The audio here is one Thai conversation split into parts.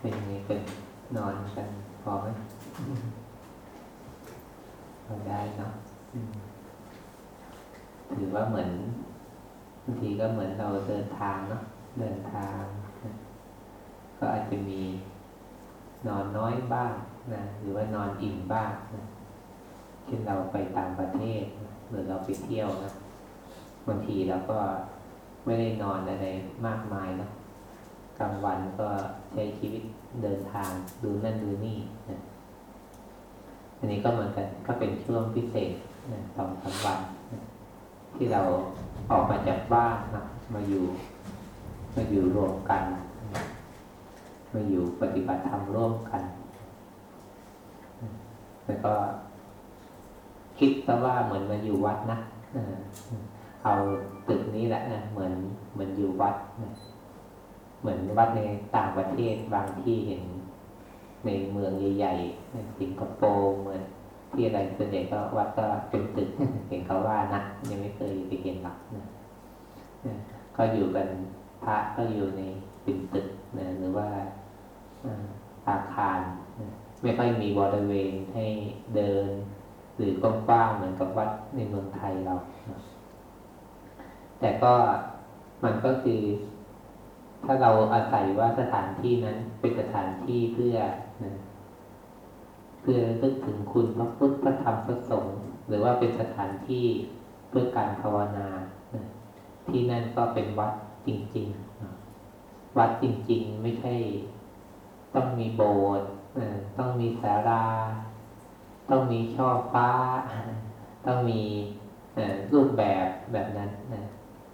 เป็นยังไงเป็นนอนกันพอไหมพอได้เนาะถือว่าเหมือนบางทีก็เหมือนเราเดินทางเนาะเดินทาง ก็อาจจะมีนอนน้อยบ้างนะหรือว่านอนอิ่มบ้างนะเช่นเราไปต่างประเทศหรือเราไปเที่ยวนะบางทีเราก็ไม่ได้นอนอะไรมากมายเนาะ กลางวันก็ใช้ชีวิตเดินทางดูนั่นดูนี่นะอันนี้ก็เหมือนกันก็เป็นช่วงพิเศษนะสองสามวันนะที่เราออกมาจากบ้านนะมาอยู่ มาอยู่รวมกัน มาอยู่ปฏิบัติธรรมร่วมกัน แล้วก็ คิดซะว่าเหมือนมาอยู่วัดนะเออเอาตึกนี้แหละนะเหมือนเหมือนอยู่วัดนะ เหมือนวัดในต่างประเทศบางที่เห็นในเมืองใหญ่ๆสิงคโปร์เมืองที่อะไรส่วนใหญ่ก็วัดก็เป็นตึกเห็นเขาว่านะยังไม่เคยไปเห็นหรอกนะก็อยู่กันพระก็อยู่ในเป็นตึกนะหรือว่าอ่าอาคารนะไม่ค่อยมีบริเวณให้เดิน หรือกว้างๆเหมือนกับวัดในเมืองไทยเรานะแต่ก็มันก็คือ ถ้าเราอาศัยว่าสถานที่นั้นเป็นสถานที่เพื่อนะเพื่อรึกถึงคุณพระพุทธพระธรรมพระสงฆ์หรือว่าเป็นสถานที่เพื่อการภาวนาที่นั่นก็เป็นวัดจริง ๆ วัดจริง ๆ ไม่ใช่ ต้องมีโบสถ์ต้องมีศาลาต้องมีช่อฟ้า ต้องมีรูปแบบแบบนั้น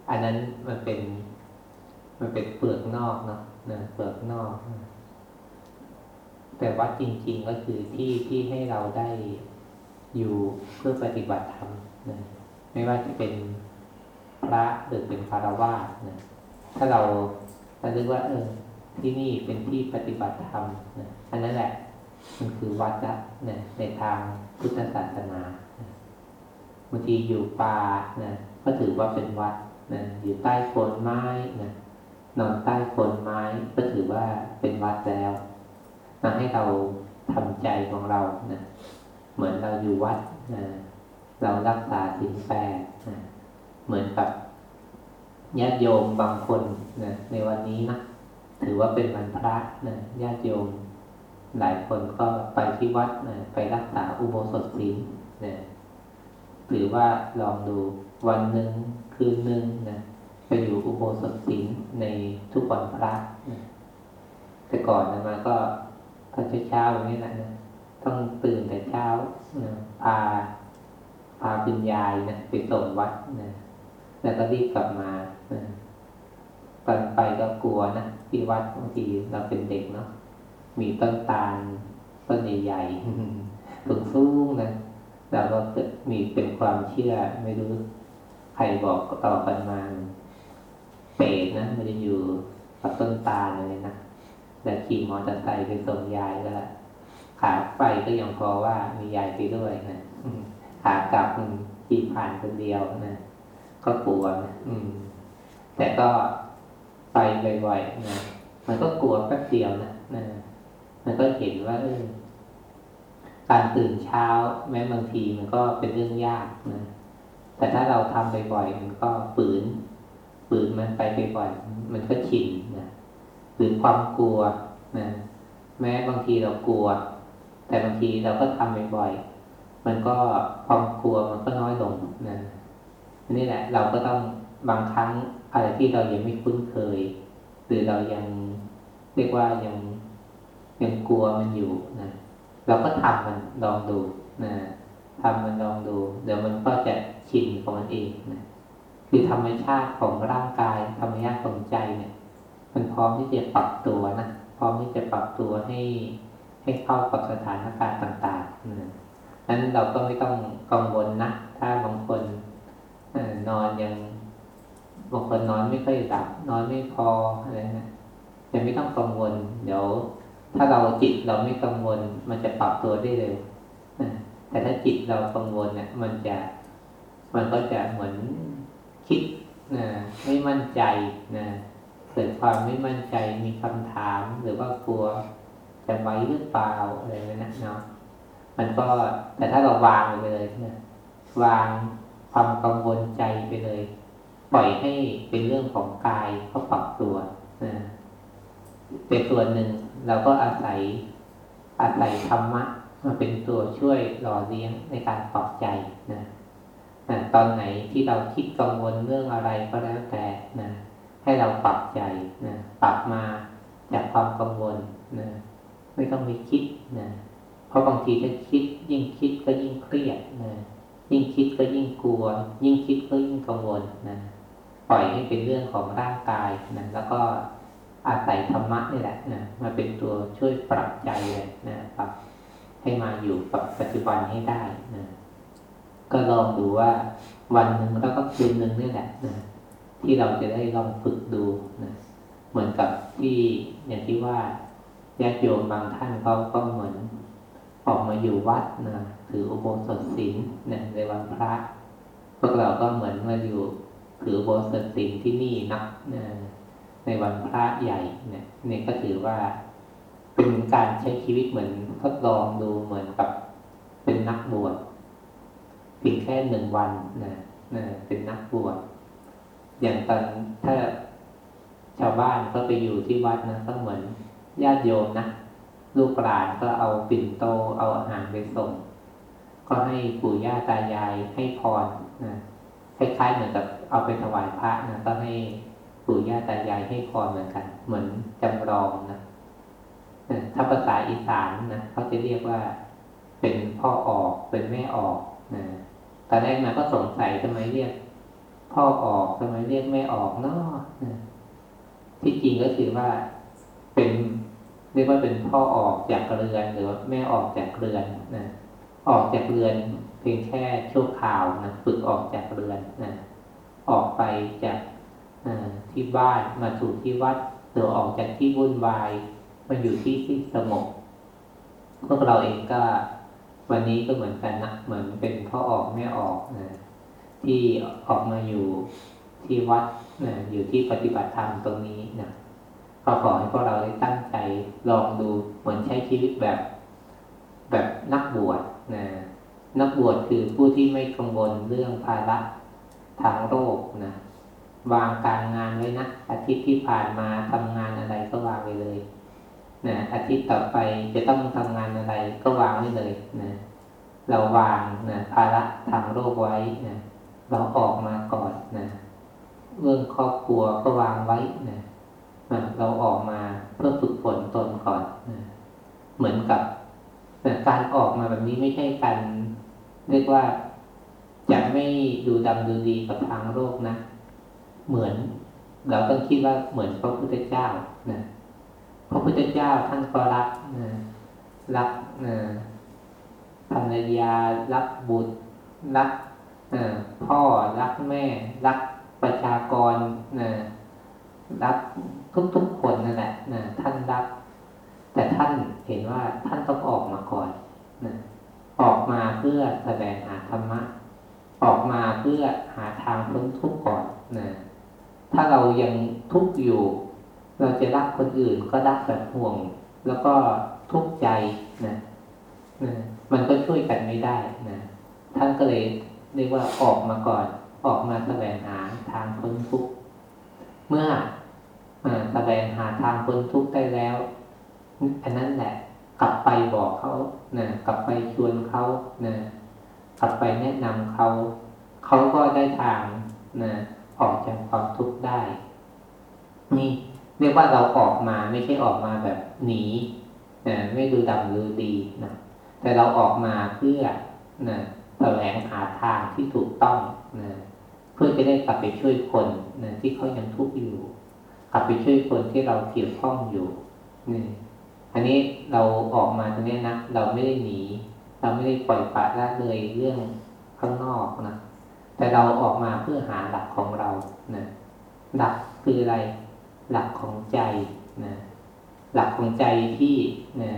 อันนั้นมันเป็น มันเป็นเปลือกนอกเนาะนะเปลือกนอก แต่วัดจริง ๆ ก็คือที่ที่ให้เราได้อยู่เพื่อปฏิบัติธรรมนะไม่ว่าจะเป็นพระหรือเป็นคารวะนะถ้าเราเราคิดว่า เออ ที่นี่เป็นที่ปฏิบัติธรรมนะอันนั้นแหละ มันคือวัดละนะในทางพุทธศาสนาบางทีอยู่ป่านะก็ถือว่าเป็นวัดนะอยู่ใต้โคนไม้นะ นอนใต้โคนไม้ก็ถือว่าเป็นวัดแล้วนะให้เราทำใจของเรานะเหมือนเราอยู่วัดนะเรารักษาศีลแปดนะเหมือนกับญาติโยมบางคนนะในวันนี้นะถือว่าเป็นวันพระนะญาติโยม หลายคนก็ไปที่วัดนะไปรักษาอุโบสถศีลนะถือว่าลองดูวันหนึ่งคืนหนึ่งนะ ไปอยู่อุโบสถศีลในทุกวันพระแต่ก่อนนะมาก็ตอนเช้าๆอย่างนี้แหละนะต้องตื่นแต่เช้าพาพาคุณยายนะไปส่งวัดนะแล้วก็รีบกลับมาตอนไปก็กลัวนะที่วัดบางทีเราเป็นเด็กเนาะมีต้นตาลต้นใหญ่ๆสูงสูงๆนะเราก็มีเป็นความเชื่อไม่รู้ใครบอกต่อกันมา เปรตนะมันจะอยู่กับต้นตาลเลยนะแต่ขี่มอเตอร์ไซค์ไปส่งยายก็ขาไปก็ยังพอว่ามียายไปด้วยนะขากลับมันขี่ผ่านคนเดียวนะก็กลัวนะอืม แต่ก็ไปบ่อยๆนะมันก็กลัวแป๊บเดียวนะนะมันก็เห็นว่าเออการตื่นเช้า แม้บางทีมันก็เป็นเรื่องยากนะแต่ถ้าเราทำบ่อยๆมันก็ฝืน ฝืนมันไปบ่อยๆมันก็ชินนะหรือความกลัวนะแม้บางทีเรากลัว แต่บางทีเราก็ทำบ่อยๆมันก็ความกลัวมันก็น้อยลงนะนี่แหละ เราก็ต้องบางครั้งอะไรที่เรายังไม่คุ้นเคย หรือเรายังเรียกว่ายังยังกลัวมันอยู่นะเราก็ทำมันลองดูนะทำมันลองดู เดี๋ยวมันก็จะชินของมันเองนะ คือธรรมชาติของร่างกาย ธรรมชาติของใจเนี่ย มันพร้อมที่จะปรับตัวนะพร้อมที่จะปรับตัวให้ให้เข้ากับสถานการณ์ต่างๆนะนั้นเราก็ไม่ต้องกังวลนะถ้าบางคนอนอนยังบางคนนอนไม่ค่อยหลับนอนไม่พออะไรนะยังไม่ต้องกังวล เดี๋ยว ถ้าเราจิตเราไม่กังวล มันจะปรับตัวได้เร็วแต่ถ้าจิตเรากังวลเนี่ยมันจะ มันก็จะเหมือน คิดนะไม่มั่นใจนะเกิดความไม่มั่นใจมีคำถามหรือว่ากลัวจะไว้หรือเปล่าอะไรนั่นนะเนาะมันก็แต่ถ้าเราวางไปเลยนะวางความกังวลใจไปเลย ปล่อยให้เป็นเรื่องของกายเขาปรับตัวนะเป็นส่วนหนึ่งเราก็อาศัยอาศัยธรรมะมาเป็นตัวช่วยหล่อเลี้ยงในการปรับใจ นะตอนไหนที่เราคิดกังวลเรื่องอะไรก็แล้วแต่นะให้เราปรับใจนะปรับมาจากความกังวลนะไม่ต้องไปคิดนะเพราะบางทีถ้าคิดยิ่งคิดก็ยิ่งเครียดนะยิ่งคิดก็ยิ่งกลัว ยิ่งคิดก็ยิ่งกังวลนะปล่อยให้เป็นเรื่องของร่างกายนะแล้วก็อาศัยธรรมะนี่แหละนะมาเป็นตัวช่วยปรับใจเลยนะปรับให้มาอยู่กับปัจจุบันให้ได้นะ ก็ลองดูว่าวันหนึ่งแล้วก็คืนหนึ่งนี่แหละนะที่เราจะได้ลองฝึกดูนะเหมือนกับที่อย่างที่ว่าญาติโยมบางท่านเขาก็เหมือนออกมาอยู่วัดนะถืออุโบสถศีลนะในวันพระพวกเราก็เหมือนมาอยู่ถืออุโบสถศีลที่นี่นักนะในวันพระใหญ่เนี่ยนี่ก็ถือว่าเป็นการใช้ชีวิตเหมือนทดลองดูเหมือนกับเป็นนักบวช เพียงแค่หนึ่งวันนะนะเป็นนักบวชอย่างตอนถ้าชาวบ้านก็ไปอยู่ที่วัดนะก็เหมือนญาติโยมนะลูกหลานก็เอาปิ่นโตเอาอาหารไปส่ง ก็ให้ปู่ย่าตายายให้พรนะคล้ายๆเหมือนกับเอาไปถวายพระนะก็ให้ปู่ย่าตายายให้พรเหมือนกัน เหมือนจำลองนะถ้าภาษาอีสานนะเขาจะเรียกว่าเป็นพ่อออกเป็นแม่ออกนะ ตอนแรกมาก็สงสัยทำไมเรียก พ่อออกทำไมเรียกแม่ออกเนาะที่จริงก็คือว่าเป็นเรียกว่าเป็นพ่อออกจากเรือนหรือว่าแม่ออกจากเรือนนะออกจากเรือนเพียงแค่ชั่วคราวนะฝึกออกจากเรือนนะออกไปจากที่บ้านมาสู่ที่วัดหรือออกจากที่วุ่นวายมาอยู่ที่ที่สงบพวกเราเองก็ วันนี้ก็เหมือนกันนะเหมือนเป็นพ่อออกแม่ออกนะที่ออกมาอยู่ที่วัดนะอยู่ที่ปฏิบัติธรรมตรงนี้นะก็ขอให้พวกเราได้ตั้งใจลองดูเหมือนใช้ชีวิตแบบ แบบนักบวชนะนักบวชคือผู้ที่ไม่กังวลเรื่องภาระทางโลกนะวางการงานไว้นะอาทิตย์ที่ผ่านมาทำงานอะไรก็วางไปเลย นะอาทิตย์ต่อไปจะต้องทำงานอะไรก็วางไว้เลยนะเราวางนะภาระทางโลกไว้นะเราออกมาก่อนนะเรื่องครอบครัวก็วางไว้นะเราออกมาเพื่อฝึกฝนตนก่อนนะเหมือนกับการออกมาแบบนี้ไม่ใช่การเรียกว่าจะไม่ดูดำดูดีกับทางโลกนะ เหมือน เราต้องคิดว่าเหมือนพระพุทธเจ้านะ พระพุทธเจ้าท่านก็รักนะรักนะภรรยารักบุตรรักพ่อรักแม่ รักประชากรนะรักทุกๆคนนั่นแหละนะท่านรัก แต่ท่านเห็นว่าท่านต้องออกมาก่อนนะออกมาเพื่อแสดงหาธรรมะ ออกมาเพื่อหาทางพ้นทุกข์ก่อนนะถ้าเรายังทุกข์อยู่ เราจะรักคนอื่นก็รักแบบห่วง แล้วก็ทุกข์ใจนะนะมันก็ช่วยกันไม่ได้นะท่านก็เลยเรียกว่าออกมาก่อน ออกมาแสวงหาทางพ้นทุกข์เมื่อแสดงหาทางพ้นทุกข์ได้แล้วอันนั้นแหละ กลับไปบอกเขานะกลับไปชวนเขานะกลับไปแนะนำเขาเขาก็ได้ทางนะออกจากความทุกข์ได้ นี่ เรียกว่าเราออกมาไม่ใช่ออกมาแบบหนีนะไม่ดูดำหรือดีนะแต่เราออกมาเพื่อนะแสวงหาทางที่ถูกต้องนะเพื่อจะได้กลับไปช่วยคนนะที่เขายังทุกข์อยู่ กลับไปช่วยคนที่เราเกี่ยวข้องอยู่นี่อันนี้เราออกมาตรงนี้นะเราไม่ได้หนี เราไม่ได้ปล่อยปละละเลยเรื่องข้างนอกนะแต่เราออกมาเพื่อหาหลักของเรานะหลักคืออะไร หลักของใจนะหลักของใจที่นะ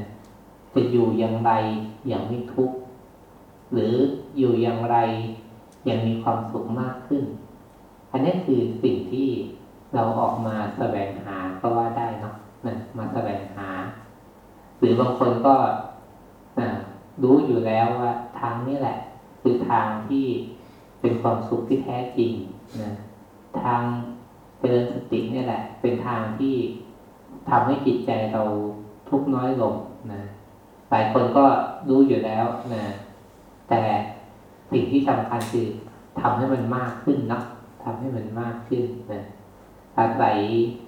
จะอยู่อย่างไรอย่างไม่ทุกข์หรืออยู่อย่างไรอย่างมีความสุขมากขึ้น อันนี้คือสิ่งที่เราออกมาแสวงหาก็ว่าได้เนาะนะมาแสวงหา หรือบางคนก็นะรู้อยู่แล้วว่าทางนี้แหละ คือทางที่เป็นความสุขที่แท้จริงนะทาง เจริญสติเนี่ยแหละ เป็นทางที่ทำให้จิตใจเราทุกน้อยลงนะหลายคนก็รู้อยู่แล้วนะแต่สิ่งที่สำคัญคือทำให้มันมากขึ้นนะทำให้มันมากขึ้นนะอาศัย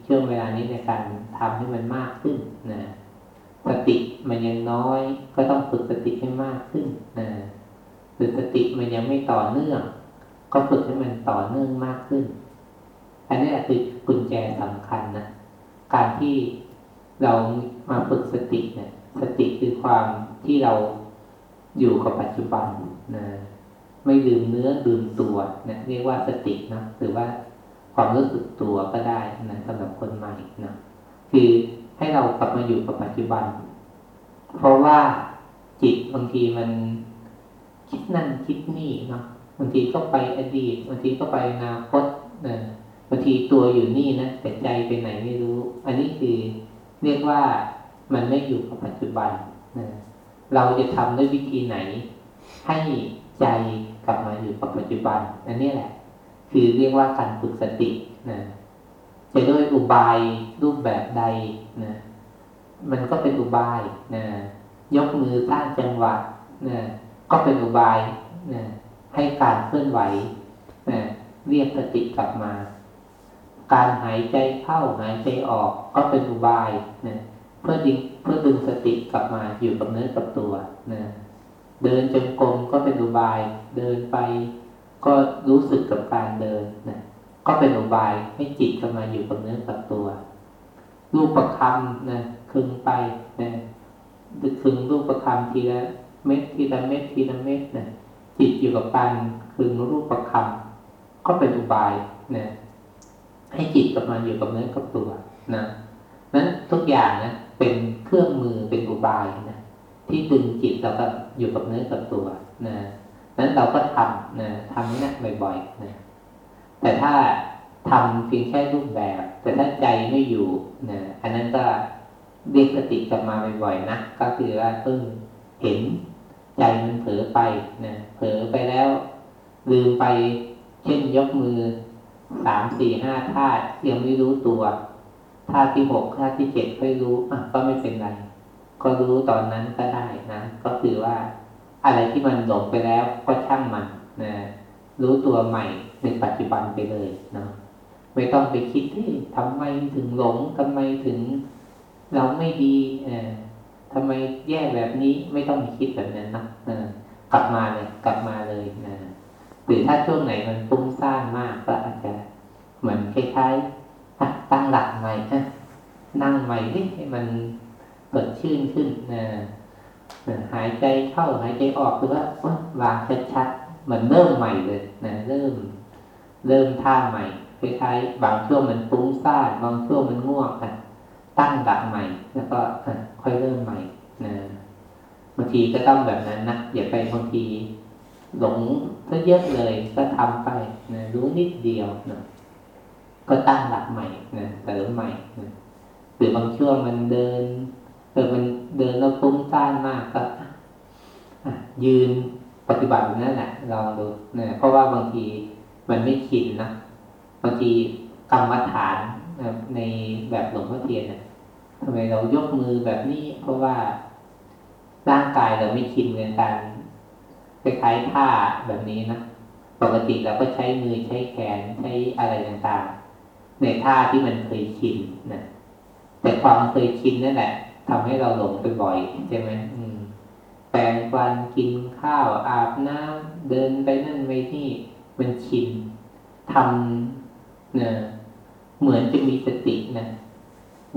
ช่วงเวลานี้ในการทำให้มันมากขึ้นนะสติมันยังน้อยก็ต้องฝึกสติให้มากขึ้นนะฝึกสติมันยังไม่ต่อเนื่อง ก็ฝึกให้มันต่อเนื่องมากขึ้น อันนี้คือกุญแจสำคัญนะการที่เรามาฝึกสติเนี่ย สติคือความที่เราอยู่กับปัจจุบันนะไม่ลืมเนื้อลืมตัวนะเรียกว่าสตินะหรือว่าความรู้สึกตัวก็ได้นะสำหรับคนใหม่นะคือให้เรากลับมาอยู่กับปัจจุบัน เพราะว่าจิตบางทีมันคิดนั่นคิดนี่เนาะบางทีก็ไปอดีตบางทีก็ไปอนาคตนะ บางทีตัวอยู่นี่นะแต่ใจไปไหนไม่รู้ อันนี้คือเรียกว่ามันไม่อยู่กับปัจจุบันนะเราจะทำด้วยวิธีไหน ให้ใจกลับมาอยู่กับปัจจุบันอันนี้แหละ คือเรียกว่าการฝึกสตินะจะด้วยอุบายรูปแบบใดนะมันก็เป็นอุบายนะยกมือสร้างจังหวะนะก็เป็นอุบายนะให้การเคลื่อนไหวนะเรียกสติกลับมา การหายใจเข้าหายใจออกก็เป็นอุบายนะเพื่อดึงเพื่อดึงสติกลับมาอยู่กับเนื้อกับตัวนะเดินจงกรมก็เป็นอุบาย เดินไป ก็รู้สึกกับการเดินนะก็เป็นอุบายให้จิตกลับมาอยู่กับเนื้อกับตัว รูปประคำนะคึงไปนะคึงรูปประคำทีละเม็ดทีละเม็ดทีละเม็ดนะจิตอยู่กับการคึงรูปประคำก็เป็นอุบายนะ ให้จิตกลับมาอยู่กับเนื้อกับตัวนะนั้นทุกอย่างนะเป็นเครื่องมือเป็นอุบายนะที่ดึงจิตเราก็อยู่กับเนื้อกับตัวนะนั้นเราก็ทำนะทำนี่นะบ่อยๆนะแต่ถ้าทำเพียงแค่รูปแบบ แต่ถ้าใจไม่อยู่นะอันนั้นก็เรียกสติกลับมาบ่อยๆนะก็คือว่าเพิ่งเห็นใจมันเผลอไปนะเผลอไปแล้วลืมไปเช่นยกมือ สามสี่ห้าท่ายังไม่รู้ตัวท่าที่หกท่าที่เจ็ดไม่รู้อะก็ไม่เป็นไร ก็รู้ตอนนั้นก็ได้นะ ก็คือว่า อะไรที่มันหลงไปแล้วก็ช่างมันนะรู้ตัวใหม่ในปัจจุบันไปเลยเนาะไม่ต้องไปคิดที่ทำไมถึงหลงทำไมถึงเราไม่ดีเออทำไมแย่แบบนี้ไม่ต้องคิดแบบนั้นนะกลับมาเลย กลับมาเลยนะหรือถ้าช่วงไหนมันฟุ้งซ่านมากก็อา เหมือนคล้ายๆตั้งหลักใหม่นั่งใหม่ให้มันสดชื่นขึ้นนะหายใจเข้าหายใจออกคือว่าวางชัดๆเหมือนเริ่มใหม่เลยนะเริ่ม เริ่มท่าใหม่คล้ายๆบางช่วงมันฟุ้งซ่านบางช่วงมันง่วงนะตั้งหลักใหม่ แล้วก็ค่อยเริ่มใหม่นะบางทีก็ต้องแบบนั้นนะอย่าไปบางทีหลงก็เยอะเลยก็ทำไปนะรู้นิดเดียวนะ ก็ตั้งหลักใหม่นะเสริมใหม่นะหรือบางช่วงมันเดินเออมันเดินแล้วฟุ้งซ่านมากก็ยืนปฏิบัตินั่นแหละลองดูนะเพราะว่าบางทีมันไม่ชินนะบางทีกรรมฐานในแบบหลวงพ่อเทียนนะทำไมเรายกมือแบบนี้ เพราะว่าร่างกายเราไม่ชินในการคล้ายๆท่าแบบนี้นะปกติเราก็ใช้มือใช้แขนใช้อะไรต่างๆ ในท่าที่มันเคยชินนะแต่ความเคยชินนั่นแหละทำให้เราหลงไปบ่อยใช่ไหมแปรงฟันกินข้าวอาบน้ำเดินไปนั่นไปนี่มันชินทำเนี่ยเหมือนจะมีสตินะ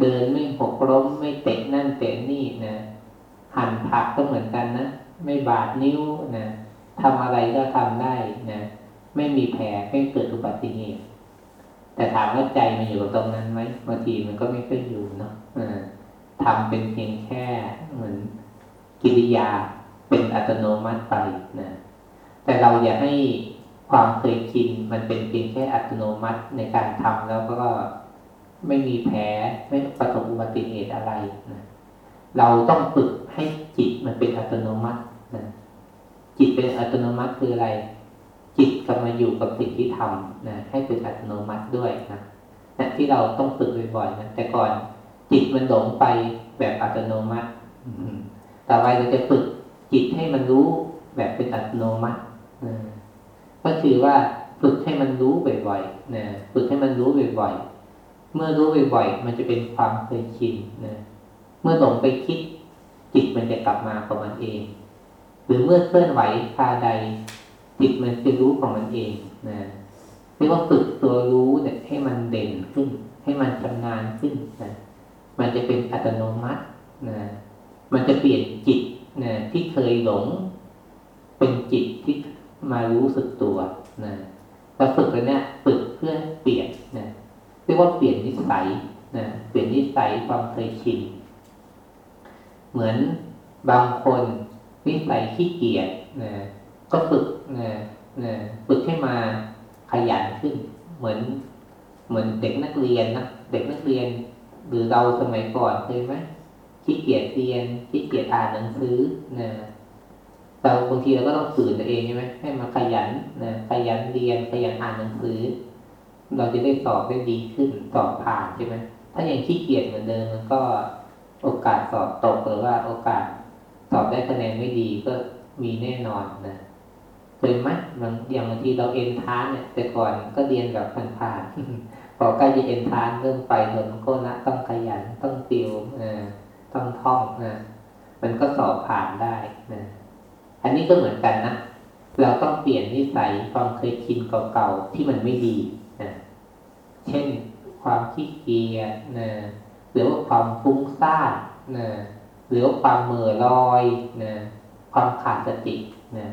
เดินไม่หกล้มไม่เตะนั่นเตะนี่นะหั่นผักก็เหมือนกันนะไม่บาดนิ้วนะทำอะไรก็ทำได้นะไม่มีแผลไม่เกิดอุบัติเหตุ แต่ถามว่าใจมันอยู่กับตรงนั้นไหมบางทีมันก็ไม่ค่อยอยู่เนาะทำเป็นเพียงแค่เหมือนกิริยาเป็นอัตโนมัติไปนะแต่เราอย่าให้ความเคยชินมันเป็นเพียงแค่อัตโนมัติในการทำแล้วก็ไม่มีแผลไม่ประสบอุบัติเหตุอะไรนะเราต้องฝึกให้จิตมันเป็นอัตโนมัตินะจิตเป็นอัตโนมัติคืออะไร จิตกลับมาอยู่กับสิ่งที่ทำนะให้เป็นอัตโนมัติด้วยนะนะที่เราต้องฝึกบ่อยๆนะแต่ก่อนจิตมันหลงไปแบบอัตโนมัติต่อไปเราจะฝึกจิตให้มันรู้แบบเป็นอัตโนมัตินะก็คือว่าฝึกให้มันรู้บ่อยๆนะฝึกให้มันรู้บ่อยๆ เมื่อรู้บ่อยๆ มันจะเป็นความเคยชินนะเมื่อหลงไปคิด จิตมันจะกลับมาของมันเอง หรือเมื่อเคลื่อนไหวพาใด จิตมันจะรู้ของมันเองนะเรียกว่าฝึกตัวรู้เนี่ยให้มันเด่นขึ้น ให้มันชำนาญขึ้นนะมันจะเป็นอัตโนมัตินะมันจะเปลี่ยนจิตนะที่เคยหลง เป็นจิตที่มารู้สึกตัวนะเราฝึกแล้วเนี่ยฝึกเพื่อเปลี่ยนนะเรียกว่าเปลี่ยนนิสัยนะเปลี่ยนนิสัยความเคยชินเหมือนบางคนนิสัยขี้เกียจนะ ก็ฝึกนะนะฝึกให้มาขยันขึ้น เหมือน เหมือนเด็กนักเรียนนะเด็กนักเรียน หรือเราสมัยก่อนเคยไหมขี้เกียจเรียนขี้เกียจอ่านหนังสือนะแต่บางทีเราก็ต้องฝืนตัวเองใช่ไหมให้มาขยันนะขยันเรียนขยันอ่านหนังสือ เราจะได้สอบได้ดีขึ้นสอบผ่านใช่ไหมถ้ายังขี้เกียจเหมือนเดิมมันก็โอกาสสอบตกหรือว่าโอกาสสอบได้คะแนนไม่ดีก็มีแน่นอนนะ เคยไหมบางอย่างบางทีเราเอ็นทานเนี่ย แต่ก่อนก็เรียนแบบผ่านๆพอใกล้จะเอ็นทานเริ่มไปหนก็นะต้องขยันต้องติวต้องท่องนะมันก็สอบผ่านได้นะอันนี้ก็เหมือนกันนะเราต้องเปลี่ยนนิสัยความเคยชินเก่าๆที่มันไม่ดีนะเช่นความขี้เกียจนะหรือว่าความฟุ้งซ่านนะหรือว่าความเหม่อลอยนะความขาดสตินะ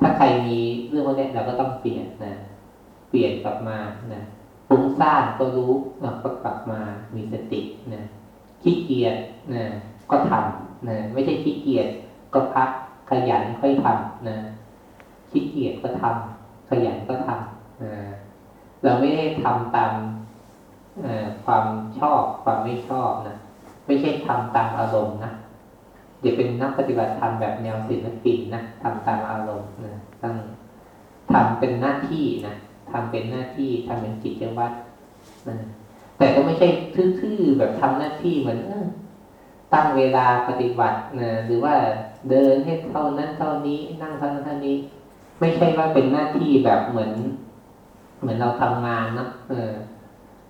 ถ้าใครมีเรื่องพวกนี้เราก็ต้องเปลี่ยนนะ เปลี่ยนกลับมานะฟุ้งซ่านก็รู้เราก็กลับมามีสตินะขี้เกียจนะก็ทำนะไม่ใช่ขี้เกียจก็พักขยันค่อยทำนะขี้เกียจก็ทำขยันก็ทำนะเราไม่ได้ทำตามความชอบความไม่ชอบนะไม่ใช่ทำตามอารมณ์นะ เดี๋ยวเป็นนักปฏิบัติธรรมแบบแนวศิลปินนะทำตามอารมณ์นะต้องทำเป็นหน้าที่นะทำเป็นหน้าที่ทำเป็นกิจวัตรนะแต่ก็ไม่ใช่ทื่อๆแบบทำหน้าที่เหมือนตั้งเวลาปฏิบัตินะหรือว่าเดินให้เท่านั้นเท่านี้นั่งเท่านั้นเท่านี้ ไม่ใช่ว่าเป็นหน้าที่แบบเหมือน เหมือนเราทำงานนะเออ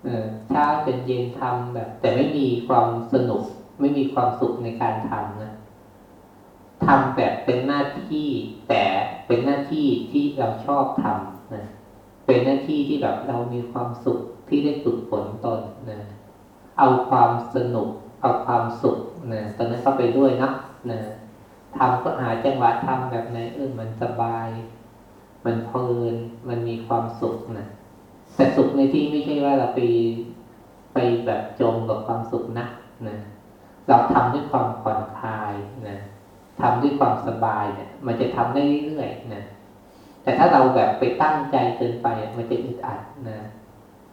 เออเช้าจนเย็นทำแบบ แต่ไม่มีความสนุกไม่มีความสุขในการทำนะ ทำแบบเป็นหน้าที่แต่เป็นหน้าที่ที่เราชอบทำนะเป็นหน้าที่ที่แบบเรามีความสุขที่ได้ฝึกฝนตนนะเอาความสนุกเอาความสุขนะตอนนั้นเข้าไปด้วยนะนะทำก็หาจังหวะทำแบบไหนเออมันสบาย มันเพลินมันมีความสุขนะแต่สุขในที่ไม่ใช่ว่าเราไปไปแบบจมกับความสุขนะนะเราทำด้วยความผ่อนคลาย ทำด้วยความสบายเนี่ย มันจะทำได้เรื่อยๆนะแต่ถ้าเราแบบไปตั้งใจเกินไปมันจะอึดอัดนะ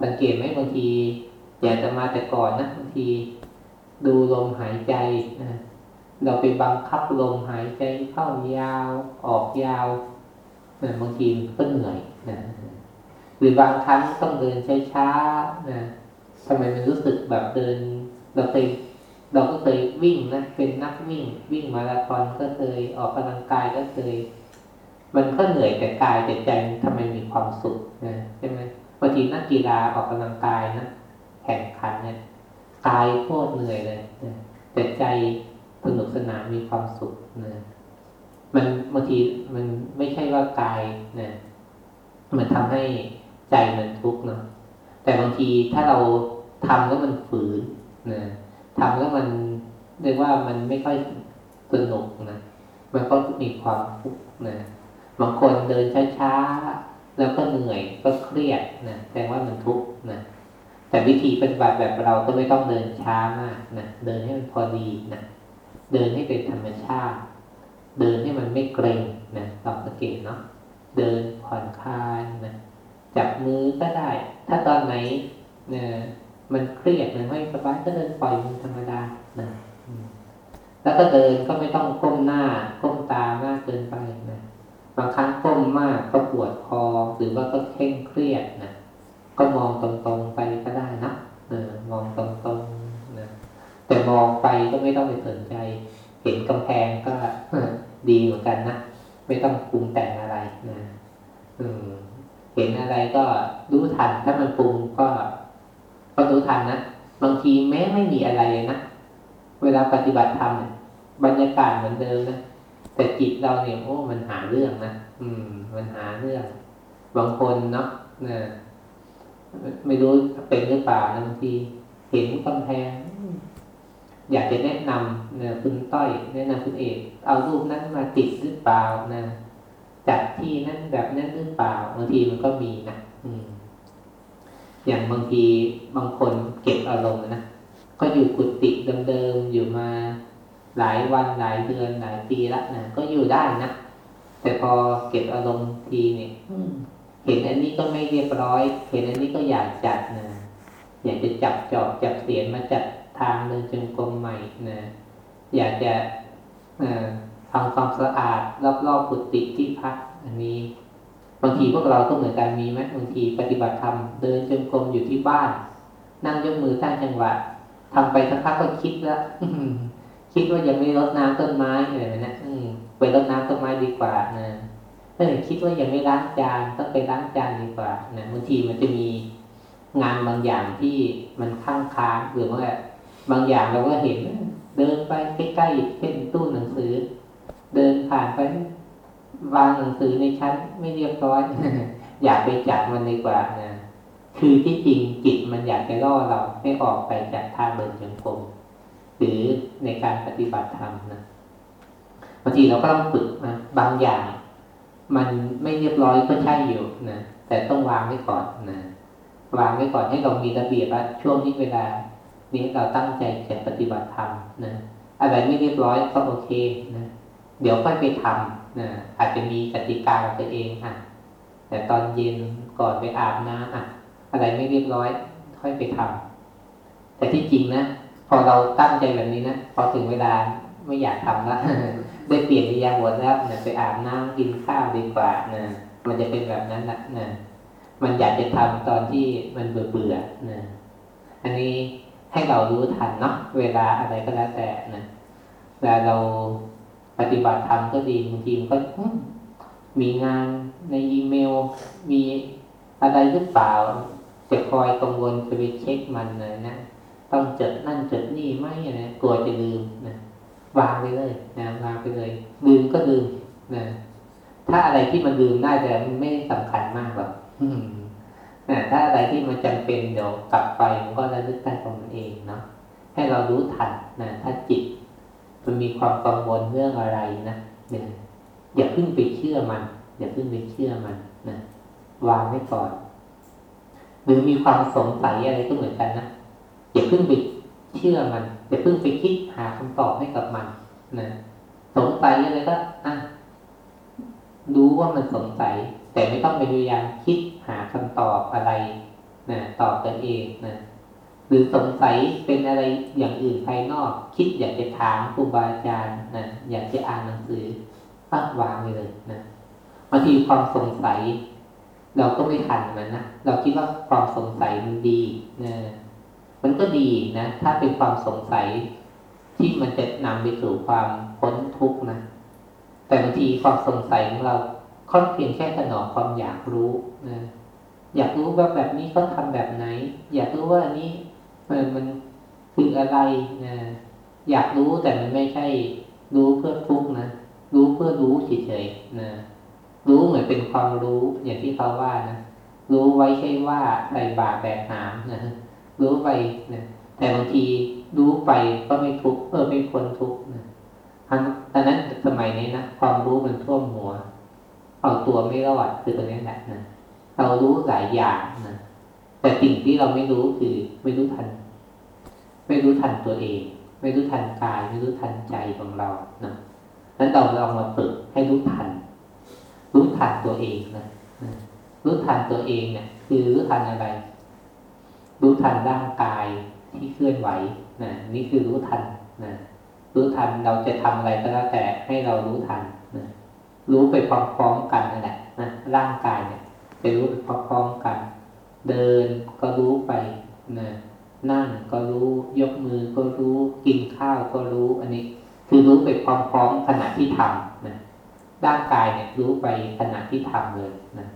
สังเกตไหมบางทีอยากจะมาแต่ก่อนนะบางทีดูลมหายใจนะเราไปบังคับลมหายใจเข้ายาวออกยาวนะบางทีก็เหนื่อยนะหรือบางครั้งต้องเดินช้าๆนะทำไมมันรู้สึกแบบเดิน เราเคย เราก็เคยวิ่งนะ เป็นนักวิ่ง วิ่งมาราธอนก็เคยออกกำลังกายก็เคย มันก็เหนื่อยแต่กายแต่ใจทำไมมีความสุขนะใช่ไหมบางทีนักกีฬาออกกำลังกายนะแข่งขันเนี่ยกายโคตรเหนื่อยเลยนะแต่ใจสนุกสนานมีความสุขนะมันบางทีมันไม่ใช่ว่ากายนะมันทำให้ใจมันทุกข์เนาะแต่บางทีถ้าเราทำแล้วมันฝืนนะ ทำแล้วมันเรียกว่ามันไม่ค่อยสนุกนะ มันก็มีความทุกข์นะบางคนเดินช้าๆ แล้วก็เหนื่อยก็เครียดนะแสดงว่ามันทุกข์นะแต่วิธีปฏิบัติแบบเราก็ไม่ต้องเดินช้ามากนะเดินให้มันพอดีนะเดินให้เป็นธรรมชาติ เดินให้มันไม่เกรงนะลองสังเกตเนาะเดินผ่อนคลายนะจับมือก็ได้ ถ้าตอนไหนเนี่ย มันเครียดมันไม่สบายก็เดินปล่อยมันธรรมดานะแล้วก็เดินก็ไม่ต้องก้มหน้าก้มตามากเกินไปนะบางครั้งก้มมากก็ปวดคอหรือว่าก็เคร่งเครียดนะก็มองตรงๆไปก็ได้นะเออมองตรงๆนะแต่มองไปก็ไม่ต้องไปสนใจ เห็นกำแพงก็ดีเหมือนกันนะไม่ต้องปรุงแต่งอะไรนะเห็นอะไรก็รู้ทันถ้ามันปรุงก็ ก็รู้ทันนะบางทีแม้ไม่มีอะไรนะเวลาปฏิบัติธรรมบรรยากาศเหมือนเดิมนะแต่จิตเราเนี่ยโอ้มันหาเรื่องนะอืม มันหาเรื่อง บางคนเนาะน่ะไม่รู้เป็นหรือเปล่านะบางทีเห็นกำแพงอยากจะแนะนำน่ะคุณต้อย แนะนำคุณเอกเอารูปนั้นมาติดหรือเปล่านะจัดที่นั้นแบบนั้นหรือเปล่าบางทีมันก็มีนะอืม อย่างบางทีบางคนเก็บอารมณ์นะก็อยู่กุฏิเดิมๆอยู่มาหลายวันหลายเดือนหลายปีแล้วนะก็อยู่ได้นะแต่พอเก็บอารมณ์ทีเนี่ยเห็นอันนี้ก็ไม่เรียบร้อย เห็นอันนี้ก็อยากจัดนะอยากจะจับจอบจับเสียนมาจัดทางเดินจงกรมใหม่นะอยากจะทำความสะอาดรอบๆกุฏิที่พักอันนี้ บางทีพวกเราก็เหมือนกันมีไหมบางทีปฏิบัติธรรมเดินจงกรมอยู่ที่บ้าน นั่งยกมือตั้งจังหวะทำไปสักพักก็คิดแล้วคิดว่ายังไม่รดน้ำต้นไม้อะไรนะอืมไปรดน้ำต้นไม้ดีกว่านะถ้าคิดว่ายังไม่ล้างจานต้องไปล้างจานดีกว่านะบางทีมันจะมีงานบางอย่างที่มันข้างค้างหรือว่าบางอย่างเราก็เห็น เดินไปใกล้ๆเช่นตู้หนังสือ เดินผ่านไป วางหนังสือในชั้นไม่เรียบร้อย อยากไปจับมันดีกว่านะคือที่จริงจิตมันอยากจะล่อเราให้ออกไปจากทางเดินจงกรมหรือในการปฏิบัติธรรมนะบางทีเราก็ต้องฝึกนะบางอย่าง มันไม่เรียบร้อยก็ใช่อยู่นะแต่ต้องวางไว้ก่อนนะวางไว้ก่อนให้เรามีระเบียบว่าช่วงนี้เวลา นี้เราตั้งใจจะปฏิบัติธรรมนะอะไรไม่เรียบร้อยก็โอเคนะเดี๋ยวค่อยไปทำ นะอาจจะมีกติกาตัวเองอะ แต่ตอนเย็นก่อนไปอาบน้ำอะ อะไรไม่เรียบร้อยค่อยไปทำแต่ที่จริงนะพอเราตั้งใจแบบนี้นะพอถึงเวลาไม่อยากทำแล้วได้เปลี่ยนวิยาบทแล้วนะไปอาบน้ำกินข้าวดีกว่านะมันจะเป็นแบบนั้นละนะมันอยากจะทำตอนที่มันเบื่อเบื่อนะอันนี้ให้เรารู้ทันเนาะเวลาอะไรก็แล้วแต่นะเวลาเรา ปฏิบัติธรรมก็ดีบางทีมันก็มีงานในอีเมล มีอะไรหรือเปล่าจะคอยกังวลจะไปเช็คมันเลยนะต้องจดนั่นจดนี่ไหมนะกลัวจะลืมนะวางไปเลยนะวางไปเลย ลืมก็ลืมนะถ้าอะไรที่มันลืมได้แต่มันไม่สำคัญมากหรอกนะถ้าอะไรที่มันจำเป็นเดี๋ยวกลับไปมันก็ระลึกได้ของมันเองเนาะให้เรารู้ทันนะถ้าจิต มันมีความกังวลเรื่องอะไรนะเนี่ยอย่าเพิ่งไปเชื่อมัน อย่าเพิ่งไปเชื่อมันนะวางไว้ก่อน หรือมีความสงสัยอะไรก็เหมือนกันนะอย่าเพิ่งไปเชื่อมันอย่าเพิ่งไปคิดหาคำตอบให้กับมันนะสงสัยอะไรก็อะรู้ว่ามันสงสัย แต่ไม่ต้องไปพยายามคิดหาคำตอบอะไรนะตอบตัวเองนะ รือสงสัยเป็นอะไรอย่างอื่นภายนอก คิดอยากจะถามครูบาอาจารย์นะอยากจะอ่านหนังสือตั้งวางไปเลยนะบางทีความสงสัย เราก็ไม่ทันมันนะเราคิดว่าความสงสัยมันดีนะมันก็ดีนะถ้าเป็นความสงสัยที่มันจะนำไปสู่ความพ้นทุกข์นะแต่บางทีความสงสัยของเราค่อนเพียงแค่ถนอมความอยากรู้นะอยากรู้ว่าแบบนี้เขาทาแบบไหน อยากรู้ว่าอันนี้ มันมันคืออะไรนะอยากรู้แต่มันไม่ใช่รู้เพื่อทุกข์นะรู้เพื่อรู้เฉยๆนะรู้เหมือนเป็นความรู้อย่างที่เขาว่านะรู้ไว้ใช่ว่าใส่บาแบกหามนะรู้ไปนะแต่บางทีรู้ไปก็ไม่ทุกข์เออไม่พ้นทุกข์นะตอนนั้นสมัยนี้นะความรู้มันท่วมหัว เอาตัวไม่รอดคือตรงนี้แหละนะเรารู้หลายอย่างนะ แต่สิ่งที่เราไม่รู้คือไม่รู้ทัน ไม่รู้ทันตัวเอง ไม่รู้ทันกาย ไม่รู้ทันใจของเรานะนั้นเราลองมาฝึกให้รู้ทัน รู้ทันตัวเองนะรู้ทันตัวเองเนี่ย คือรู้ทันอะไร รู้ทันร่างกายที่เคลื่อนไหวนะนี่คือรู้ทันนะรู้ทันเราจะทำอะไรก็แล้วแต่ให้เรารู้ทันนะรู้ไปพร้อมๆกันนั่นแหละนะร่างกายเนี่ยจะรู้ไปพร้อมๆกัน เดินก็รู้ไปนะนั่งก็รู้ยกมือก็รู้กินข้าวก็รู้ อันนี้ คือรู้ไปพร้อมๆขณะที่ทำนะร่างกายเนี่ยรู้ไปขณะที่ทำเลยนะ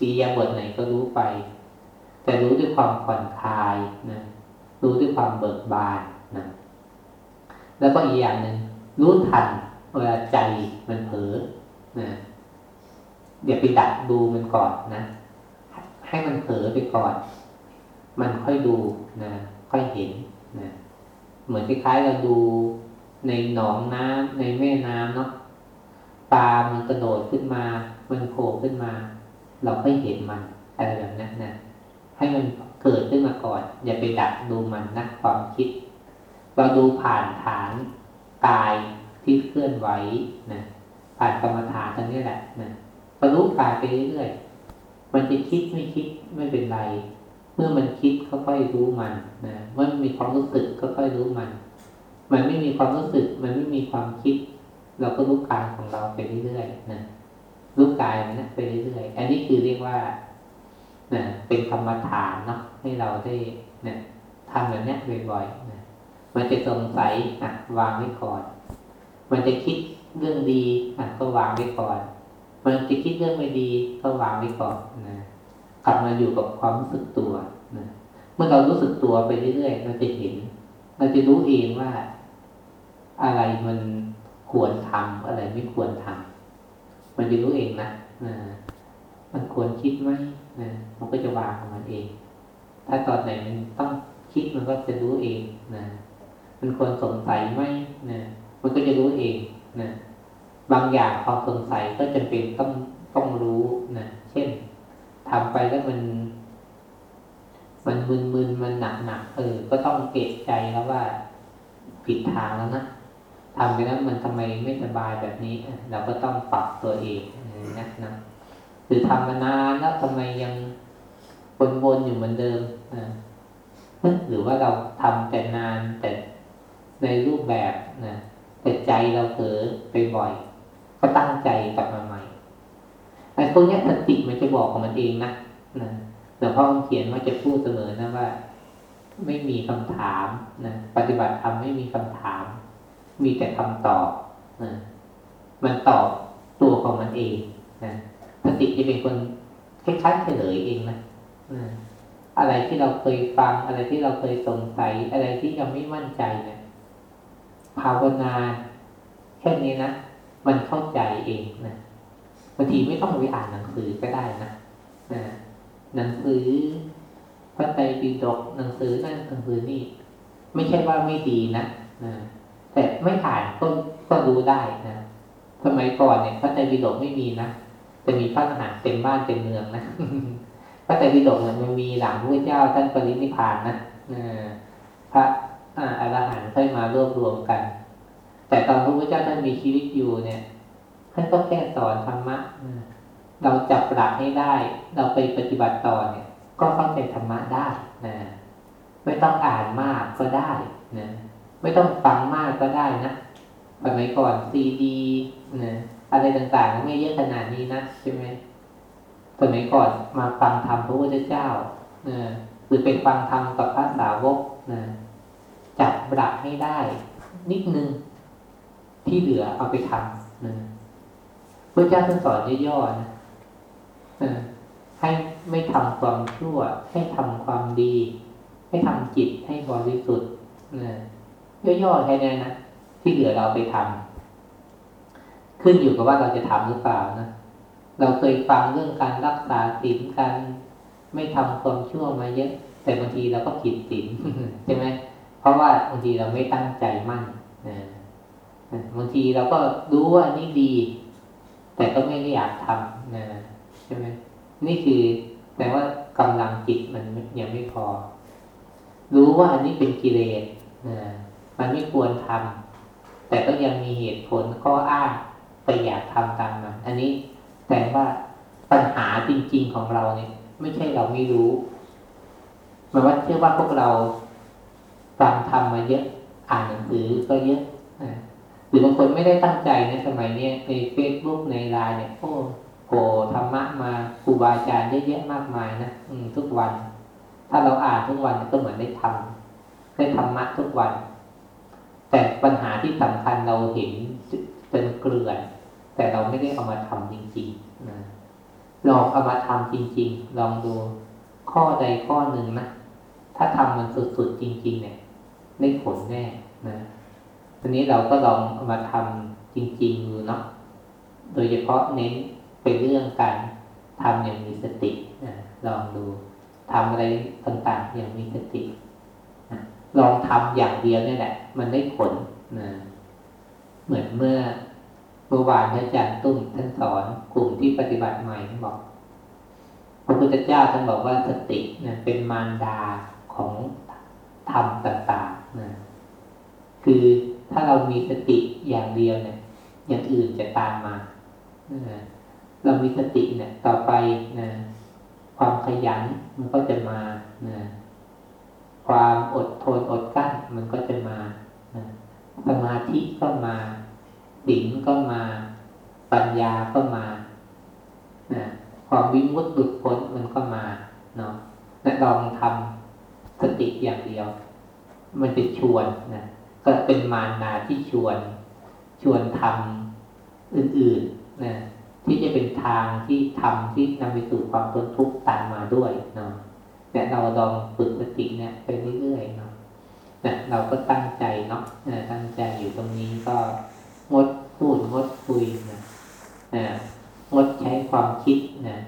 อิยาบทไหนก็รู้ไป แต่รู้ด้วยความผ่อนคลายนะรู้ด้วยความเบิกบานนะแล้วก็อีกอย่างหนึ่งรู้ทันเวลาใจมันเผลอนะเดี๋ยวไปดักดูมันก่อนนะ ให้มันเผลอไปก่อน มันค่อยดูนะค่อยเห็นนะเหมือนคล้ายๆเราดูในหนองน้ำในแม่น้ำเนาะปลามันกระโดดขึ้นมา มันโผล่ขึ้นมา เราค่อยเห็นมันอะไรแบบนั้นนะให้มันเกิดขึ้นมาก่อน อย่าไปดักดูมันนะความคิด เราดูผ่านฐานกายที่เคลื่อนไหวนะผ่านกรรมฐานตรงนี้แหละนะเรารู้กายไปเรื่อยๆ มันจะคิดไม่คิดไม่เป็นไร เมื่อมันคิดก็ค่อยรู้มันนะเมื่อมีความรู้สึกก็ค่อยรู้มัน มันไม่มีความรู้สึก มันไม่มีความคิด เราก็รู้กายของเราไปเรื่อยๆนะรู้กายมันนะไปเรื่อยๆอันนี้คือเรียกว่านะเป็นกรรมฐานเนาะให้เราได้นะทำแบบนี้บ่อยๆนะมันจะสงสัยอะวางไว้ก่อน มันจะคิดเรื่องดีอะก็วางไว้ก่อน มันจะคิดเรื่องไม่ดีก็วางไว้ก่อนนะกลับมาอยู่กับความรู้สึกตัวนะเมื่อเรารู้สึกตัวไปเรื่อยๆเราจะเห็นเราจะรู้เองว่า อะไรมันควรทำอะไรไม่ควรทำมันจะรู้เองนะนะมันควรคิดไหมนะมันก็จะวางของมันเอง ถ้าตอนไหนมันต้องคิดมันก็จะรู้เองนะมันควรสงสัยไหมนะมันก็จะรู้เองนะ บางอย่างความสงสัยก็จำเป็นต้องต้องรู้นะเช่นทำไปแล้วมัน มันมึนๆมันหนักๆเออ ก็ต้องเกตใจแล้วว่าผิดทางแล้วนะทำไปแล้วมันทำไมไม่สบายแบบนี้เราก็ต้องปรับตัวเองนะนะหรือทำมานานแล้วทำไมยังวนๆอยู่เหมือนเดิมนะหรือว่าเราทำแต่นานแต่ในรูปแบบนะแต่ใจเราเผลอไปบ่อย ก็ตั้งใจกลับมาใหม่ไอ้พวกนี้สติมันจะบอกของมันเองนะนะแต่พ่อเขียนว่าจะพูดเสมอนะว่า ไม่มีคำถามนะปฏิบัติธรรมไม่มีคำถาม มีแต่คำตอบนะมันตอบตัวของมันเองนะสติจะเป็นคนคล้ายๆเฉลยเองนะนะอะไรที่เราเคยฟังอะไรที่เราเคยสงสัยอะไรที่ยังไม่มั่นใจเนะี่ยภาวนาแค่นี้นะ มันเข้าใจเองนะบางทีไม่ต้องไปอ่านหนังสือก็ได้นะนะหนังสือพระไตรปิฎกหนังสือนั่นหนังสือนี่ ไม่ใช่ว่าไม่ดีนะนะแต่ไม่อ่านก็ก็รู้ได้นะสมัยก่อนเนี่ยพระไตรปิฎกไม่มีนะจะมีพระทหารเต็มบ้านเต็มเมืองนะพระไตรปิฎกเนี่ยมันมีหลังพระเจ้าท่านปรินิพพานนะพระอรหันต์ค่อยมารวบรวมกัน แต่ตอนพระพุทธเจ้าท่านมีชีวิตอยู่เนี่ยท่านก็แค่สอนธรรมะเราจับหลักให้ได้ เราไปปฏิบัติต่อเนี่ย ก็เข้าใจธรรมะได้นะไม่ต้องอ่านมากก็ได้นะไม่ต้องฟังมากก็ได้นะสมัยก่อนซีดีนะอะไรต่างๆไม่เยอะขนาดนี้นะใช่ไหมสมัยก่อนมาฟังธรรมพระพุทธเจ้าเนะหรือเป็นฟังธรรมกับพระสาวกนะจับหลักให้ได้ นิดนึง ที่เหลือเอาไปทำนะพระเจ้าท่านสอนย่อๆนะให้ไม่ทำความชั่ว ให้ทำความดี ให้ทำจิตให้บริสุทธิ์นะย่อๆแค่นี้นะที่เหลือเราไปทำขึ้นอยู่กับว่าเราจะทำหรือเปล่านะเราเคยฟังเรื่องการรักษาศีลการไม่ทำความชั่วมาเยอะ แต่บางทีเราก็ผิดศีลใช่ไหมเพราะว่าบางทีเราไม่ตั้งใจมั่นนะ บางทีเราก็รู้ว่านี่ดี แต่ก็ไม่ได้อยากทำนะใช่ไหมนี่คือแปลว่ากำลังจิตมันยังไม่พอ รู้ว่าอันนี้เป็นกิเลสนะมันไม่ควรทำแต่ก็ยังมีเหตุผลข้ออ้างไปอยากทำตามมันอันนี้แต่ว่าปัญหาจริงๆของเราเนี่ย ไม่ใช่เราไม่รู้หมายว่าเชื่อว่าพวกเราฟังทำมาเยอะ อ่านหนังสือก็เยอะนะ หรือบางคนไม่ได้ตั้งใจนะสมัยเนี้ยในเฟซบุ๊กในไลน์เนี่ยโอ้โหธรรมะมาครูบาอาจารย์เยอะแยะมากมายนะอืมทุกวัน ถ้าเราอ่านทุกวันก็เหมือนได้ทำได้ธรรมะทุกวัน แต่ปัญหาที่สำคัญเราเห็นเป็นเกลื่อนแต่เราไม่ได้เอามาทำจริงๆนะลองเอามาทำจริง ๆ ลองดูข้อใดข้อหนึ่งนะถ้าทำมันสุดๆจริง ๆ เนี่ย ได้ผลแน่นะ ทีนี้เราก็ลองมาทำจริงๆดูเนาะโดยเฉพาะเน้นไปเรื่องการทำอย่างมีสตินะลองดูทำอะไรต่างๆอย่างมีสตินะลองทำอย่างเดียวนี่แหละ มันได้ผลนะเหมือนเมื่อเมื่อวานพระอาจารย์ตุ้มท่านสอนกลุ่มที่ปฏิบัติใหม่ท่านบอกพระพุทธเจ้าท่านบอกว่าสตินะเป็นมารดาของธรรมต่างๆนะคือ ถ้าเรามีสติอย่างเดียวเนี่ย อย่างอื่นจะตามมานะเรามีสติเนี่ย ต่อไปนะความขยันมันก็จะมานะความอดทนอดกั้นมันก็จะมานะสมาธิก็มาดิ่งก็มาปัญญาก็มานะความวิมุตติหลุดพ้นมันก็มาเนาะและลองทำสติอย่างเดียว มันจะชวนนะ ก็เป็นมารนาที่ชวนชวนทำอื่นๆนะที่จะเป็นทางที่ทำที่นำไปสู่ความพ้นทุกข์ตามมาด้วยเนาะแต่เราลองฝึกสติเนี่ยไปเรื่อยๆเนาะนะเราก็ตั้งใจเนาะตั้งใจอยู่ตรงนี้ก็งดพูดงดคุยนะนะงดใช้ความคิดนะ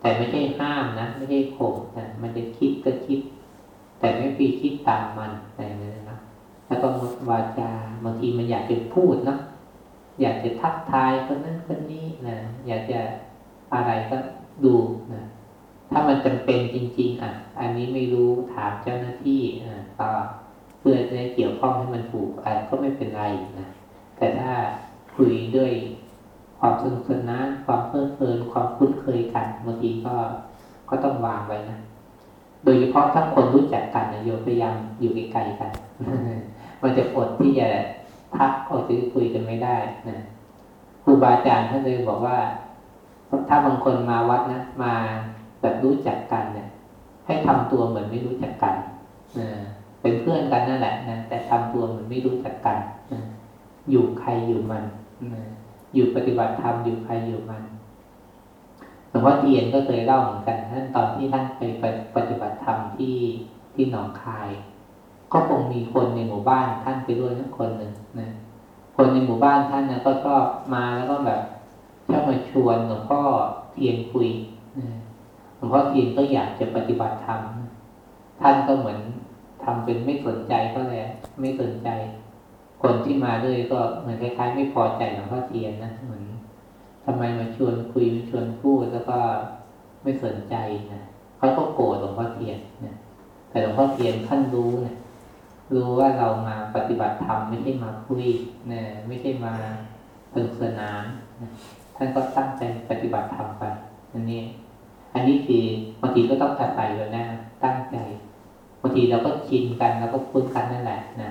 แต่ไม่ใช่ห้ามนะ ไม่ใช่ข่มนะมันจะคิดก็คิด แต่ไม่ปีคิดตามมันอะไรอย่างนี้นะ แล้วก็วาจาบางทีมันอยากจะพูดเนาะอยากจะทักทายคนนั้นคนนี้นะอยากจะอะไรก็ดูนะถ้ามันจำเป็นจริง ๆ อะ อันนี้ไม่รู้ถามเจ้าหน้าที่อ่าก็เพื่อจะเกี่ยวข้องให้มันถูกอะไรก็ไม่เป็นไรนะแต่ถ้าคุยด้วยความสนุกสนานความเพลิดเพลินความคุ้นเคยกันบางทีก็ก็ต้องวางไว้นะโดยเฉพาะถ้าคนรู้จักกันนะโยมพยายามอยู่ไกลๆกัน มันจะอดที่จะทักอดที่จะคุยกันไม่ได้นะครูบาอาจารย์ท่านเลยบอกว่า ถ้าบางคนมาวัดนะ มาแบบรู้จักกันเนี่ย ให้ทำตัวเหมือนไม่รู้จักกันนะเป็นเพื่อนกันนั่นแหละนะแต่ทำตัวเหมือนไม่รู้จักกันนะอยู่ใครอยู่มันนะอยู่ปฏิบัติธรรมอยู่ใครอยู่มันหลวงพ่อเทียนก็เคยเล่าเหมือนกันท่านตอนที่ท่านไปปฏิบัติธรรมที่ที่หนองคาย ก็คงมีคนในหมู่บ้านท่านไปด้วยนักคนหนึ่งนะคนในหมู่บ้านท่านนะก็ชอบมาแล้วก็แบบชอบมาชวนหลวงพ่อเทียนคุยนะหลวงพ่อเทียนก็อยากจะปฏิบัติธรรมท่านก็เหมือนทำเป็นไม่สนใจก็เลยไม่สนใจ คนที่มาด้วยก็เหมือนคล้ายๆ ไม่พอใจหลวงพ่อเทียนนะเหมือนทำไมมาชวนคุยมาชวนพูดแล้วก็ไม่สนใจนะเขาก็โกรธหลวงพ่อเทียนนะแต่หลวงพ่อเทียนท่านรู้นะ รู้ว่าเรามาปฏิบัติธรรมไม่ใช่มาคุยนะไม่ใช่มาสนุกสนานท่านก็ตั้งใจปฏิบัติธรรมไปอันนี้อันนี้คือบางทีก็ต้องอาศัยแบบนั้นตั้งใจบางทีเราก็ชินกันเราก็คุ้นกันนั่นแหละนะ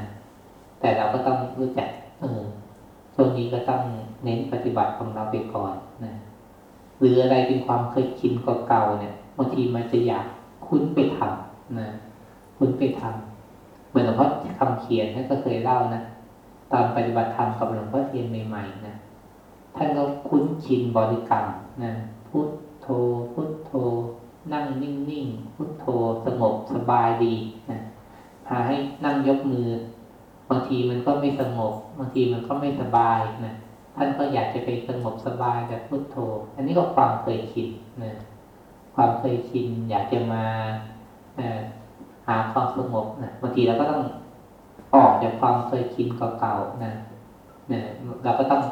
แต่เราก็ต้องรู้จักเออช่วงนี้ก็ต้องเน้นปฏิบัติของเราไปก่อนนะหรืออะไรเป็นความเคยชินเก่าๆเนี่ยบางทีมันจะอยากคุ้นไปทำนะคุ้นไปทำ เหมือนหลวงพ่อคำเขียนท่านก็เคยเล่านะตอนปฏิบัติธรรมกับหลวงพ่อเทียนใหม่ๆนะท่านก็คุ้นชินบริกรรมนะพุทโธพุทโธ นั่งนิ่งๆพุทโธสงบสบายดีนะพาให้นั่งยกมือบางทีมันก็ไม่สงบบางทีมันก็ไม่สบายนะท่านก็อยากจะไปสงบสบายแบบพุทโธ อันนี้ก็ความเคยชินนะความเคยชินอยากจะมา หาความสงบนะบางทีเราก็ต้องออกจากความเคยชินเก่าๆนะเนะเราก็ต้อง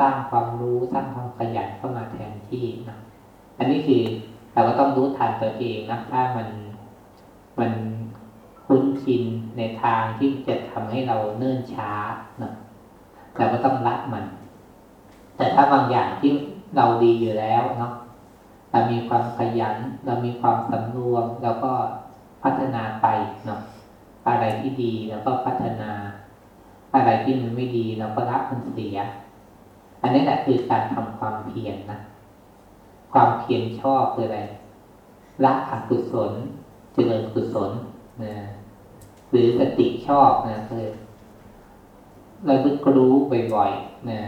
สร้างความรู้สร้างความขยันเข้ามาแทนที่นะอันนี้คือเราก็ต้องรู้ทันตัวเองนะถ้ามันมันคุ้นชินในทางที่จะทำให้เราเนิ่นช้านะเราก็ต้องละมัน แต่ถ้าบางอย่างที่เราดีอยู่แล้วเนาะเรามีความขยัน เรามีความสำรวมเราก็ พัฒนาไปเนาะอะไรที่ดีแล้วก็พัฒนา อะไรที่มันไม่ดีเราก็ละมันเสีย อันนี้แหละคือการทำความเพียรนนะความเพียรชอบคืออะไรละอกุศลเจริญกุศลนะหรือสติชอบนะคือเราต้องรู้บ่อยๆนะ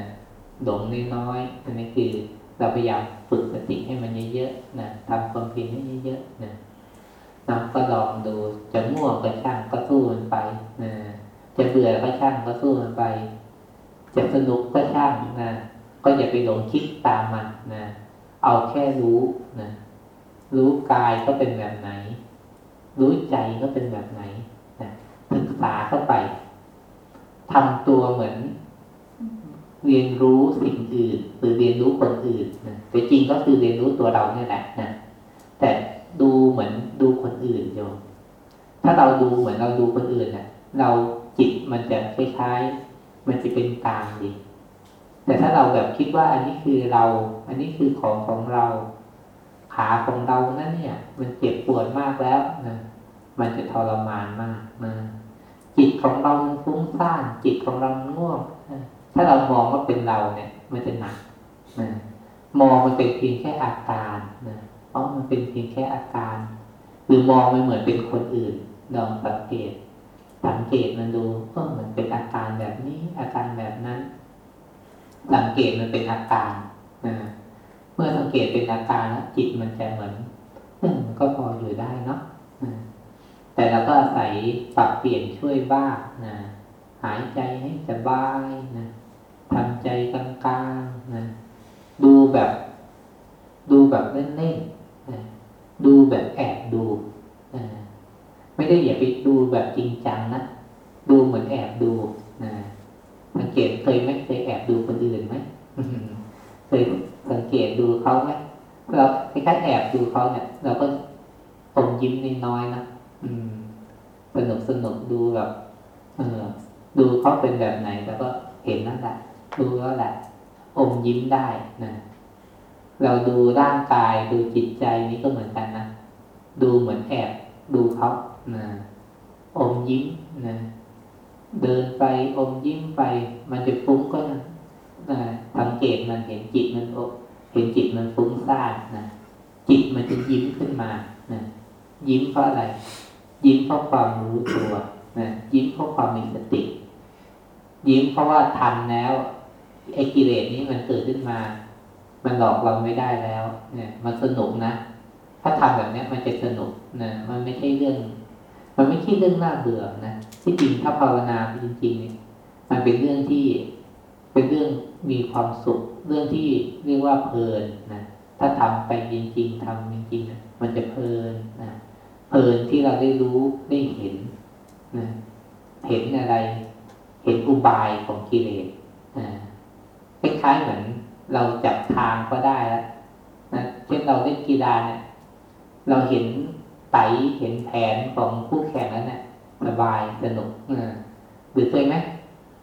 หลงน้อยๆอันนี้คือเราพยายามฝึกสติให้มันเยอะๆนะทำความเพียรให้เดูจะง่วงก็ช่างก็สู้มันไปนะจะเบื่อก็ช่างก็สู้มันไป จะสนุกก็ช่างนะก็อย่าไปหลงคิดตามมันนะเอาแค่รู้นะรู้กายก็เป็นแบบไหน รู้ใจก็เป็นแบบไหนนะศึกษาเข้าไปทำตัวเหมือนเรียนรู้สิ่งอื่นหรือเรียนรู้คนอื่นนะแต่จริงก็คือเรียนรู้ตัวเราเนี่ยแหละนะแต่ดูเหมือนดูคนอื่นโยม ถ้าเราดูเหมือนเราดูคนอื่นนะเราจิตมันจะคล้ายๆ มันจะเป็นกลางดีแต่ถ้าเราแบบคิดว่าอันนี้คือเรา อันนี้คือของของเรา ขาของเรานั่นเนี่ย มันเจ็บปวดมากแล้วนะมันจะทรมานมากนะจิตของเรามันฟุ้งซ่านจิตของเราง่วงถ้าเรามองว่าเป็นเราเนี่ย มันจะหนักนะมองมันเป็นเพียงแค่อาการนะเพราะมันเป็นเพียงแค่อาการ หรือมองมันเหมือนเป็นคนอื่น ลองสังเกต สังเกตมันดูเออมันเป็นอาการแบบนี้ อาการแบบนั้น สังเกตมันเป็นอาการนะเมื่อสังเกตเป็นอาการแล้วจิตมันจะเหมือนเออมันก็พออยู่ได้เนาะแต่เราก็อาศัยปรับเปลี่ยนช่วยบ้างนะหายใจให้สบายนะทำใจกลางๆนะดูแบบ ดูแบบเล่นๆนะดูแบบแอบดูนะ ไม่ได้อย่าไปดูแบบจริงจังนะดูเหมือนแอบดูนะสังเกตเคยไหมเคยแอบดูคนอื่นไหมเคยสังเกตดูเขาไหมเราคล้ายๆแอบดูเขาเนี่ยเราก็อมยิ้มน้อยๆนะอืมสนุกสนุกดูแบบเออดูเขาเป็นแบบไหนแล้วก็เห็นนั่นแหละดูแล้วแหละอมยิ้มได้นะเราดูร่างกายดูจิตใจนี้ก็เหมือนกันนะดูเหมือนแอบดูเขา นะอมยิ้มนะเดินไปอมยิ้มไป มันจะฟุ้งก็นะสังเกตมันเห็นจิตมันเห็นจิตมันฟุ้งซ่านนะจิตมันจะยิ้มขึ้นมานะยิ้มเพราะอะไร ยิ้มเพราะความรู้ตัวนะยิ้มเพราะความมีสติ ยิ้มเพราะว่าทันแล้วไอ้กิเลสนี้มันเกิดขึ้นมา มันหลอกเราไม่ได้แล้ว เนี่ย มันสนุกนะถ้าทำแบบนี้มันจะสนุกนะมันไม่ใช่เรื่อง มันไม่ใช่เรื่องน่าเบื่อนะที่จริงถ้าภาวนาจริงๆเนี่ยมันเป็นเรื่องที่เป็นเรื่องมีความสุข เรื่องที่เรียกว่าเพลินนะถ้าทำไปจริงๆทำจริงๆนะมันจะเพลินนะเพลินที่เราได้รู้ได้เห็นนะเห็นอะไร เห็นอุบายของกิเลสนะคล้ายๆเหมือนเราจับทางก็ได้แล้วนะเช่นเราเล่นกีฬาเนี่ย เราเห็น ไตเห็นแผนของผู้แข่งแล้วเนี่ยสบายสนุกนะหรือเคยไหม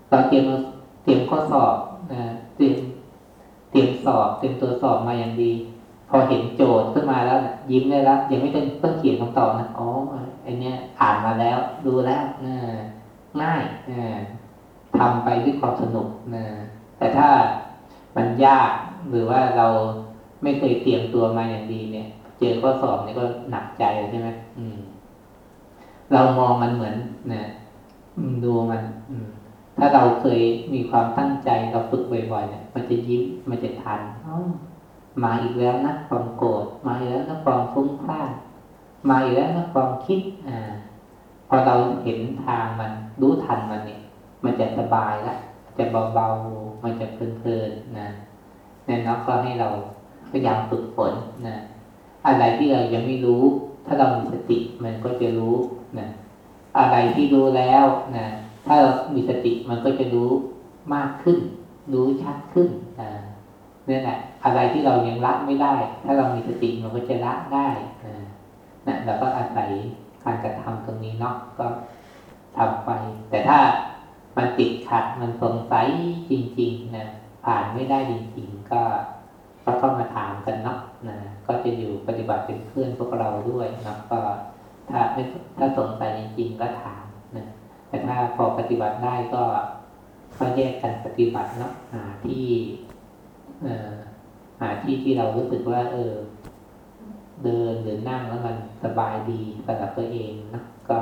เราเตรียมเตรียมข้อสอบนะเตรียมเตรียมสอบเตรียมตัวสอบมาอย่างดี พอเห็นโจทย์ขึ้นมาแล้วนะยิ้มได้แล้วยังไม่ต้องเพิ่งเขียนคำตอบนะอ๋อไอเนี้ยอ่านมาแล้ว ดูแล้วนะง่ายนะทำไปด้วยความสนุกนะแต่ถ้ามันยากหรือว่าเราไม่เคยเตรียมตัวมาอย่างดีเนี่ย เจอข้อสอบนี่ก็หนักใจใช่ไหมอืม เรามองมันเหมือนนะดูมัน อืม ถ้าเราเคยมีความตั้งใจเราฝึกบ่อยๆเนี่ยมันจะยิ้มมันจะทันอ๋อมาอีกแล้วนะความโกรธมาอีกแล้วนะความฟุ้งซ่านมาอีกแล้วนะความคิด อ่า พอเราเห็นทางมันรู้ทันมันเนี่ย มันจะสบายละจะเบาๆมันจะเพลินๆนะนั่นเนาะก็ให้เราพยายามฝึกฝนนะ อะไรที่เรายังไม่รู้ ถ้าเรามีสติมันก็จะรู้นะอะไรที่รู้แล้วนะถ้าเรามีสติมันก็จะรู้มากขึ้น รู้ชัดขึ้นนะนี่แหละอะไรที่เรายังละไม่ได้ ถ้าเรามีสติมันก็จะละได้นะนะเราก็อาศัยการกระทำตรงนี้เนาะก็ทำไป แต่ถ้ามันติดขัดมันสงสัยจริง ๆนะผ่านไม่ได้จริง ๆ ก็ก็เข้ามาถามกันเนาะ นะก็จะอยู่ปฏิบัติเป็นเพื่อนพวกเราด้วยนะก็ถ้าถ้าสงสัยจริงๆก็ถามนะแต่ถ้าพอปฏิบัติได้ก็ก็แยกกันปฏิบัติเนาะหาที่เอ่อหาที่ที่เรารู้สึกว่า เออ เดินหรือนั่งแล้วมันสบายดีสำหรับตัวเองนะก็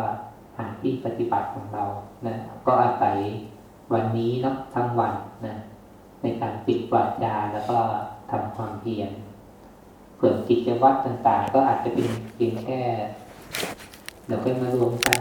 หาที่ปฏิบัติของเรานะก็อาศัยวันนี้เนาะทั้งวันนะในการปิดวาจาแล้วก็ทำความเพียร ส่วนกิจวัตรต่าง ๆ ก็อาจจะเป็นเพียงแค่เดี๋ยวค่อยมารวมกัน